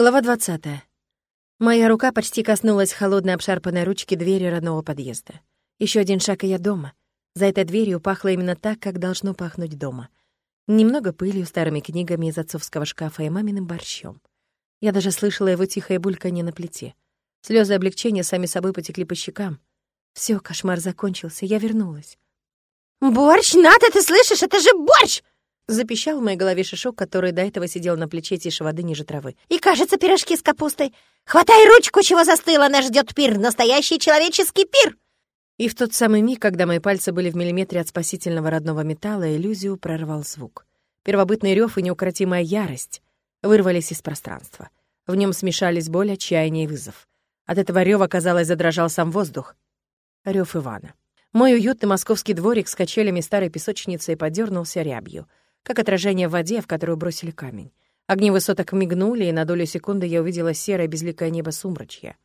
Глава 20. Моя рука почти коснулась холодной обшарпанной ручки двери родного подъезда. Еще один шаг, и я дома. За этой дверью пахло именно так, как должно пахнуть дома. Немного пылью, старыми книгами из отцовского шкафа и маминым борщом. Я даже слышала его тихое бульканье на плите. Слезы облегчения сами собой потекли по щекам. Все, кошмар закончился, я вернулась. «Борщ, Ната, ты слышишь? Это же борщ!» Запищал в моей голове шишок, который до этого сидел на плече тише воды ниже травы. «И, кажется, пирожки с капустой. Хватай ручку, чего застыла, нас ждет пир, настоящий человеческий пир!» И в тот самый миг, когда мои пальцы были в миллиметре от спасительного родного металла, иллюзию прорвал звук. Первобытный рев и неукротимая ярость вырвались из пространства. В нем смешались боль, отчаяние и вызов. От этого рева, казалось, задрожал сам воздух. Рев Ивана. Мой уютный московский дворик с качелями старой песочницы подернулся рябью — как отражение в воде, в которую бросили камень. Огни высоток мигнули, и на долю секунды я увидела серое безликое небо сумрачья.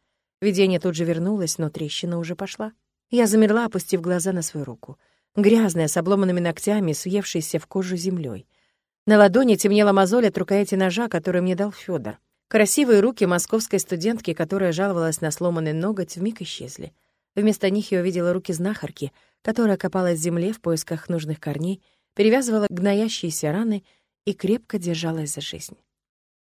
Видение тут же вернулось, но трещина уже пошла. Я замерла, опустив глаза на свою руку. Грязная, с обломанными ногтями, съевшейся в кожу землей. На ладони темнела мозоль от рукояти ножа, который мне дал Федор. Красивые руки московской студентки, которая жаловалась на сломанный ноготь, вмиг исчезли. Вместо них я увидела руки знахарки, которая копалась в земле в поисках нужных корней перевязывала гноящиеся раны и крепко держалась за жизнь.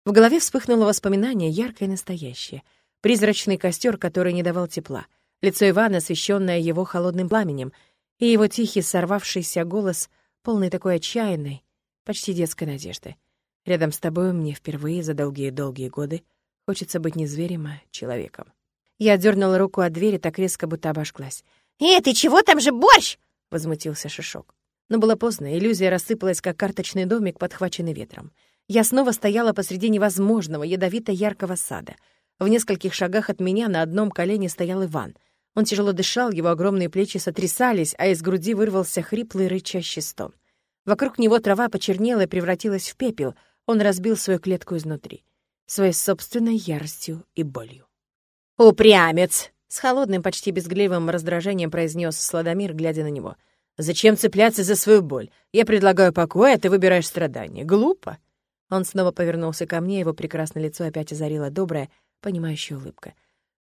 В голове вспыхнуло воспоминание, яркое и настоящее. Призрачный костер, который не давал тепла, лицо Ивана, освещенное его холодным пламенем, и его тихий сорвавшийся голос, полный такой отчаянной, почти детской надежды. Рядом с тобой мне впервые за долгие-долгие годы хочется быть не зверем, а человеком. Я дернула руку от двери так резко, будто обожглась. «Эй, ты чего там же борщ?» — возмутился Шишок. Но было поздно, иллюзия рассыпалась, как карточный домик, подхваченный ветром. Я снова стояла посреди невозможного, ядовито-яркого сада. В нескольких шагах от меня на одном колене стоял Иван. Он тяжело дышал, его огромные плечи сотрясались, а из груди вырвался хриплый рычащий стон. Вокруг него трава почернела и превратилась в пепел, он разбил свою клетку изнутри, своей собственной яростью и болью. «Упрямец!» — с холодным, почти безгливым раздражением произнес Сладомир, глядя на него — Зачем цепляться за свою боль? Я предлагаю покой, а ты выбираешь страдания. Глупо. Он снова повернулся ко мне, его прекрасное лицо опять озарила добрая, понимающая улыбка.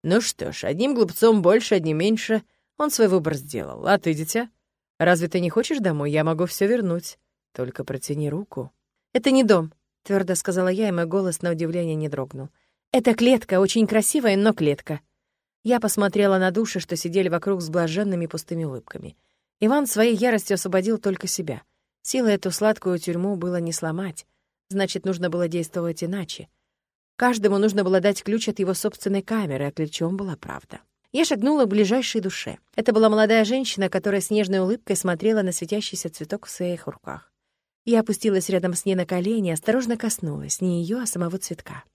Ну что ж, одним глупцом больше, одним меньше. Он свой выбор сделал. А ты, дитя? Разве ты не хочешь домой? Я могу все вернуть. Только протяни руку. Это не дом, твердо сказала я, и мой голос на удивление не дрогнул. Это клетка, очень красивая, но клетка. Я посмотрела на души, что сидели вокруг с блаженными пустыми улыбками. Иван своей яростью освободил только себя. Силой эту сладкую тюрьму было не сломать, значит, нужно было действовать иначе. Каждому нужно было дать ключ от его собственной камеры, а ключом была правда. Я шагнула к ближайшей душе. Это была молодая женщина, которая с нежной улыбкой смотрела на светящийся цветок в своих руках. Я опустилась рядом с ней на колени, осторожно коснулась не ее, а самого цветка.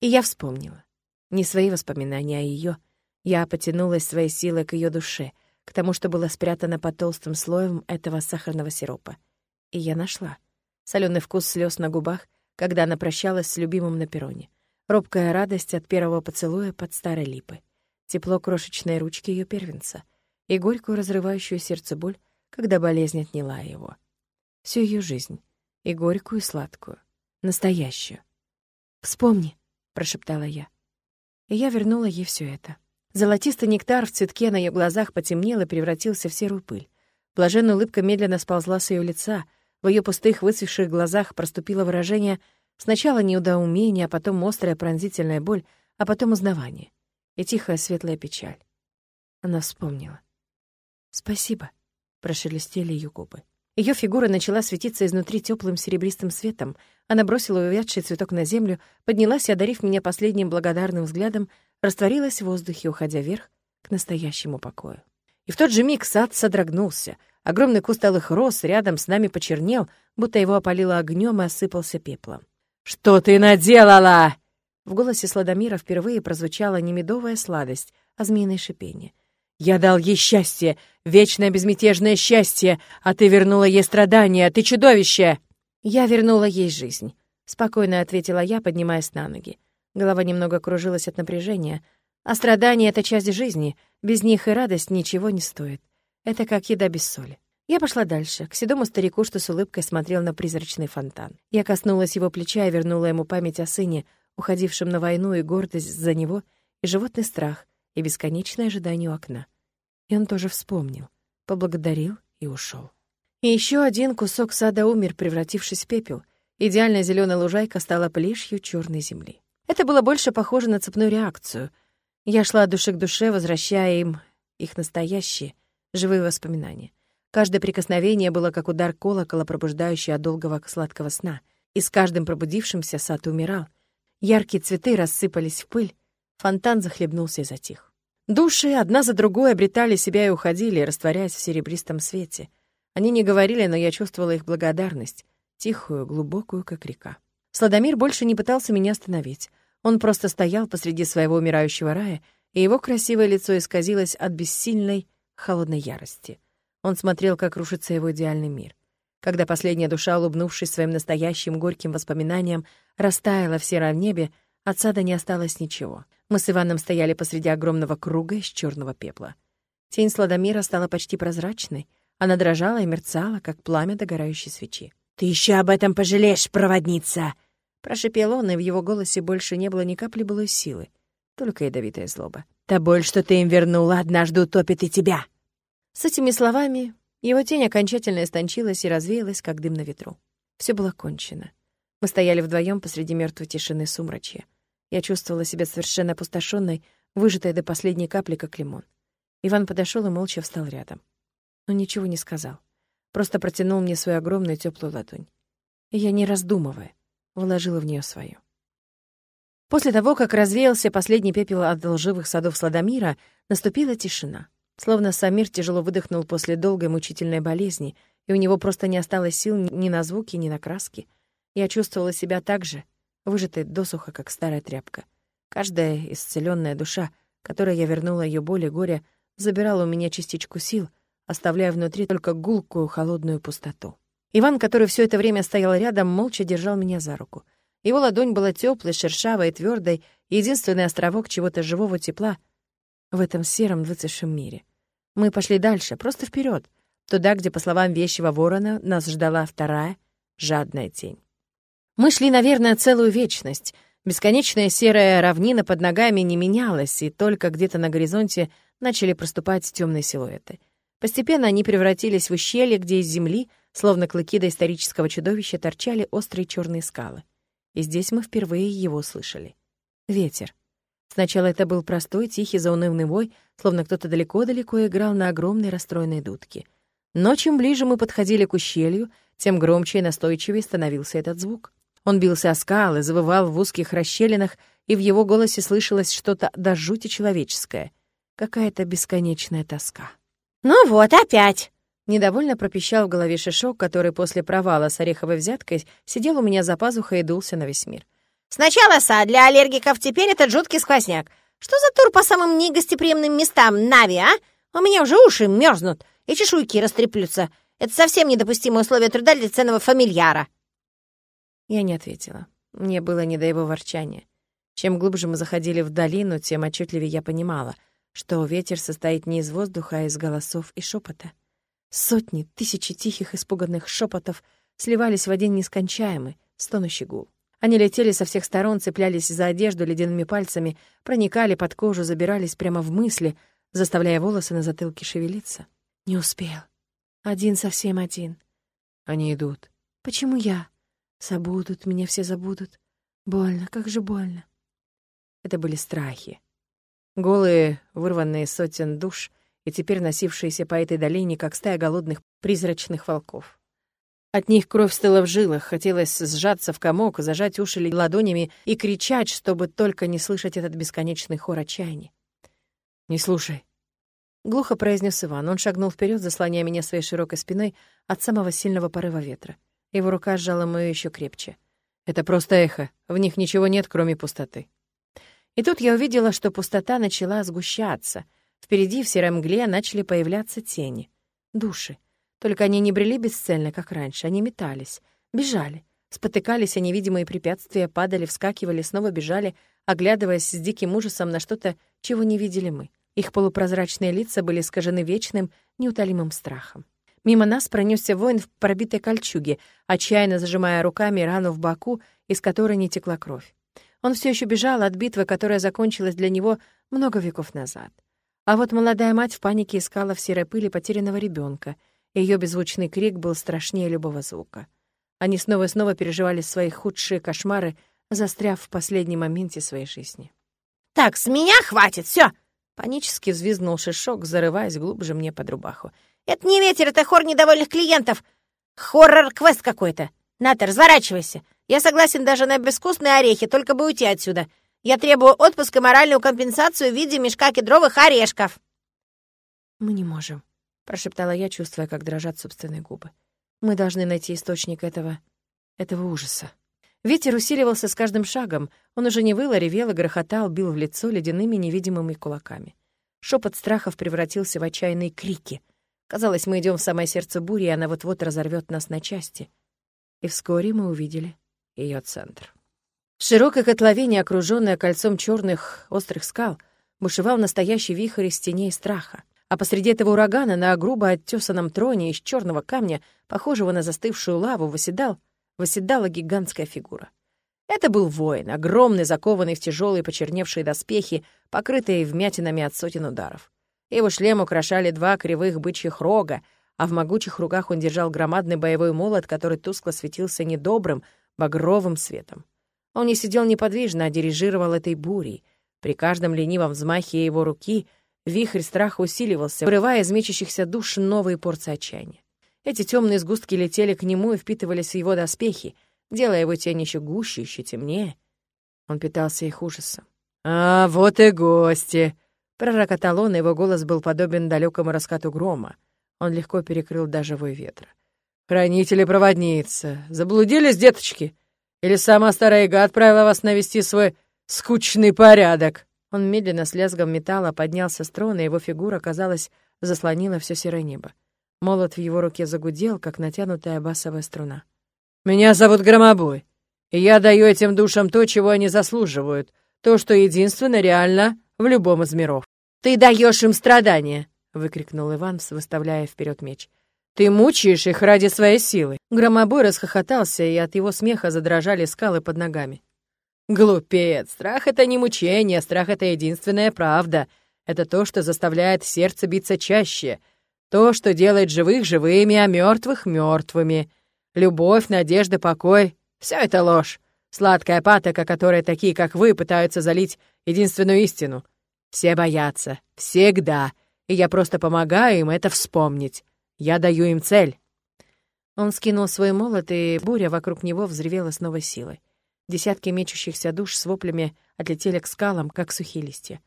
И я вспомнила. Не свои воспоминания, а ее. Я потянулась своей силой к ее душе — к тому, что было спрятано под толстым слоем этого сахарного сиропа. И я нашла. Соленый вкус слез на губах, когда она прощалась с любимым на перроне. Робкая радость от первого поцелуя под старой липой. Тепло крошечной ручки ее первенца. И горькую разрывающую сердце боль, когда болезнь отняла его. Всю ее жизнь. И горькую, и сладкую. Настоящую. «Вспомни», — прошептала я. И я вернула ей все это. Золотистый нектар в цветке на ее глазах потемнел и превратился в серую пыль. Блаженная улыбка медленно сползла с ее лица. В ее пустых, высохших глазах проступило выражение сначала неудоумения, а потом острая пронзительная боль, а потом узнавание и тихая светлая печаль. Она вспомнила. «Спасибо», — прошелестели ее губы. Ее фигура начала светиться изнутри теплым серебристым светом. Она бросила увядший цветок на землю, поднялась и, одарив меня последним благодарным взглядом, растворилась в воздухе, уходя вверх к настоящему покою. И в тот же миг сад содрогнулся. Огромный куст алых роз рядом с нами почернел, будто его опалило огнем и осыпался пеплом. «Что ты наделала?» В голосе Сладомира впервые прозвучала не медовая сладость, а змеиное шипение. «Я дал ей счастье, вечное безмятежное счастье, а ты вернула ей страдания, ты чудовище!» «Я вернула ей жизнь», — спокойно ответила я, поднимаясь на ноги. Голова немного кружилась от напряжения. А страдания — это часть жизни. Без них и радость ничего не стоит. Это как еда без соли. Я пошла дальше, к седому старику, что с улыбкой смотрел на призрачный фонтан. Я коснулась его плеча и вернула ему память о сыне, уходившим на войну, и гордость за него, и животный страх, и бесконечное ожидание у окна. И он тоже вспомнил, поблагодарил и ушел. И еще один кусок сада умер, превратившись в пепел. Идеальная зеленая лужайка стала плешью черной земли. Это было больше похоже на цепную реакцию. Я шла от души к душе, возвращая им их настоящие, живые воспоминания. Каждое прикосновение было как удар колокола, пробуждающий от долгого сладкого сна. И с каждым пробудившимся сад умирал. Яркие цветы рассыпались в пыль, фонтан захлебнулся и затих. Души одна за другой обретали себя и уходили, растворяясь в серебристом свете. Они не говорили, но я чувствовала их благодарность, тихую, глубокую, как река. Сладомир больше не пытался меня остановить. Он просто стоял посреди своего умирающего рая, и его красивое лицо исказилось от бессильной, холодной ярости. Он смотрел, как рушится его идеальный мир. Когда последняя душа, улыбнувшись своим настоящим горьким воспоминаниям, растаяла в сером небе, от сада не осталось ничего. Мы с Иваном стояли посреди огромного круга из черного пепла. Тень Сладомира стала почти прозрачной. Она дрожала и мерцала, как пламя догорающей свечи. «Ты еще об этом пожалеешь, проводница!» Прошипел он, и в его голосе больше не было ни капли былой силы, только ядовитая злоба. «Та боль, что ты им вернула, однажды утопит и тебя!» С этими словами его тень окончательно истончилась и развеялась, как дым на ветру. Все было кончено. Мы стояли вдвоем посреди мертвой тишины сумрачья. Я чувствовала себя совершенно опустошенной, выжатой до последней капли, как лимон. Иван подошел и молча встал рядом. Он ничего не сказал. Просто протянул мне свою огромную теплую ладонь. И я, не раздумывая, вложила в нее свою. После того, как развеялся последний пепел от лживых садов Сладомира, наступила тишина. Словно Самир тяжело выдохнул после долгой мучительной болезни, и у него просто не осталось сил ни на звуки, ни на краски. Я чувствовала себя так же, выжатой досуха, как старая тряпка. Каждая исцеленная душа, которой я вернула ее боль и горе, забирала у меня частичку сил, оставляя внутри только гулкую холодную пустоту. Иван, который все это время стоял рядом, молча держал меня за руку. Его ладонь была теплой, шершавой и твердой, единственный островок чего-то живого тепла в этом сером выцветшем мире. Мы пошли дальше, просто вперед, туда, где, по словам вещего ворона, нас ждала вторая, жадная тень. Мы шли, наверное, целую вечность. Бесконечная серая равнина под ногами не менялась, и только где-то на горизонте начали проступать темные силуэты. Постепенно они превратились в ущелье, где из земли, словно клыки доисторического чудовища, торчали острые черные скалы. И здесь мы впервые его слышали. Ветер. Сначала это был простой, тихий, заунывный вой, словно кто-то далеко-далеко играл на огромной расстроенной дудке. Но чем ближе мы подходили к ущелью, тем громче и настойчивее становился этот звук. Он бился о скалы, завывал в узких расщелинах, и в его голосе слышалось что-то до жути человеческое. Какая-то бесконечная тоска. «Ну вот, опять!» Недовольно пропищал в голове Шишок, который после провала с ореховой взяткой сидел у меня за пазухой и дулся на весь мир. «Сначала сад для аллергиков, теперь этот жуткий сквозняк. Что за тур по самым негостеприимным местам, Нави, а? У меня уже уши мерзнут и чешуйки растреплются. Это совсем недопустимое условие труда для ценного фамильяра». Я не ответила. Мне было не до его ворчания. Чем глубже мы заходили в долину, тем отчетливее я понимала, что ветер состоит не из воздуха, а из голосов и шепота. Сотни, тысячи тихих испуганных шепотов сливались в один нескончаемый, стонущий гул. Они летели со всех сторон, цеплялись за одежду ледяными пальцами, проникали под кожу, забирались прямо в мысли, заставляя волосы на затылке шевелиться. Не успел. Один совсем один. Они идут. Почему я? Забудут, меня все забудут. Больно, как же больно. Это были страхи. Голые, вырванные сотен душ и теперь носившиеся по этой долине, как стая голодных призрачных волков. От них кровь стыла в жилах, хотелось сжаться в комок, зажать уши ладонями и кричать, чтобы только не слышать этот бесконечный хор отчаяния. «Не слушай», — глухо произнес Иван. Он шагнул вперед, заслоняя меня своей широкой спиной от самого сильного порыва ветра. Его рука сжала мою еще крепче. Это просто эхо. В них ничего нет, кроме пустоты. И тут я увидела, что пустота начала сгущаться. Впереди в серой мгле начали появляться тени. Души. Только они не брели бесцельно, как раньше. Они метались, бежали. Спотыкались о невидимые препятствия, падали, вскакивали, снова бежали, оглядываясь с диким ужасом на что-то, чего не видели мы. Их полупрозрачные лица были искажены вечным, неутолимым страхом. Мимо нас пронесся воин в пробитой кольчуге, отчаянно зажимая руками рану в боку, из которой не текла кровь. Он все еще бежал от битвы, которая закончилась для него много веков назад. А вот молодая мать в панике искала в серой пыли потерянного ребенка. Ее беззвучный крик был страшнее любого звука. Они снова и снова переживали свои худшие кошмары, застряв в последнем моменте своей жизни. «Так, с меня хватит, все! Панически взвизгнул Шишок, зарываясь глубже мне под рубаху. «Это не ветер, это хор недовольных клиентов! Хоррор-квест какой-то! Ната, разворачивайся! Я согласен даже на безвкусные орехи, только бы уйти отсюда! Я требую отпуск и моральную компенсацию в виде мешка кедровых орешков!» «Мы не можем», — прошептала я, чувствуя, как дрожат собственные губы. «Мы должны найти источник этого... этого ужаса». Ветер усиливался с каждым шагом. Он уже не выл, а ревел и грохотал, бил в лицо ледяными невидимыми кулаками. Шепот страхов превратился в отчаянные крики. Казалось, мы идем в самое сердце бури, и она вот-вот разорвет нас на части. И вскоре мы увидели ее центр. В широкой котловине, окружённая кольцом черных острых скал, бушевал настоящий вихрь из теней страха. А посреди этого урагана на грубо оттесанном троне из черного камня, похожего на застывшую лаву, восседал восседала гигантская фигура. Это был воин, огромный, закованный в тяжелые почерневшие доспехи, покрытые вмятинами от сотен ударов. Его шлем украшали два кривых бычьих рога, а в могучих руках он держал громадный боевой молот, который тускло светился недобрым, багровым светом. Он не сидел неподвижно, а дирижировал этой бурей. При каждом ленивом взмахе его руки вихрь страха усиливался, вырывая из мечущихся душ новые порции отчаяния. Эти темные сгустки летели к нему и впитывались в его доспехи, делая его тень еще гуще, еще темнее. Он питался их ужасом. «А, вот и гости!» Пророкотал он, и его голос был подобен далекому раскату грома. Он легко перекрыл даже вой ветра. «Хранители-проводница, заблудились, деточки? Или сама старая Ига отправила вас навести свой скучный порядок?» Он медленно с лязгом металла поднялся с трона, и его фигура, казалось, заслонила все серое небо. Молот в его руке загудел, как натянутая басовая струна. «Меня зовут Громобой, и я даю этим душам то, чего они заслуживают, то, что единственно реально в любом из миров». «Ты даешь им страдания!» — выкрикнул Иван, выставляя вперед меч. «Ты мучаешь их ради своей силы!» Громобой расхохотался, и от его смеха задрожали скалы под ногами. «Глупец! Страх — это не мучение, страх — это единственная правда. Это то, что заставляет сердце биться чаще — то, что делает живых живыми, а мертвых мертвыми. Любовь, надежда, покой — все это ложь. Сладкая патока, которой такие, как вы, пытаются залить единственную истину. Все боятся. Всегда. И я просто помогаю им это вспомнить. Я даю им цель. Он скинул свой молот, и буря вокруг него взревела с новой силой. Десятки мечущихся душ с воплями отлетели к скалам, как сухие листья.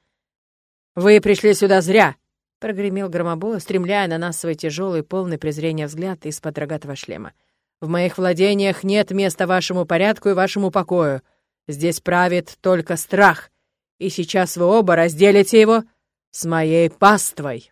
«Вы пришли сюда зря!» — прогремел громобой, стремляя на нас свой тяжелый, полный презрения взгляд из-под рогатого шлема. «В моих владениях нет места вашему порядку и вашему покою. Здесь правит только страх, и сейчас вы оба разделите его с моей паствой».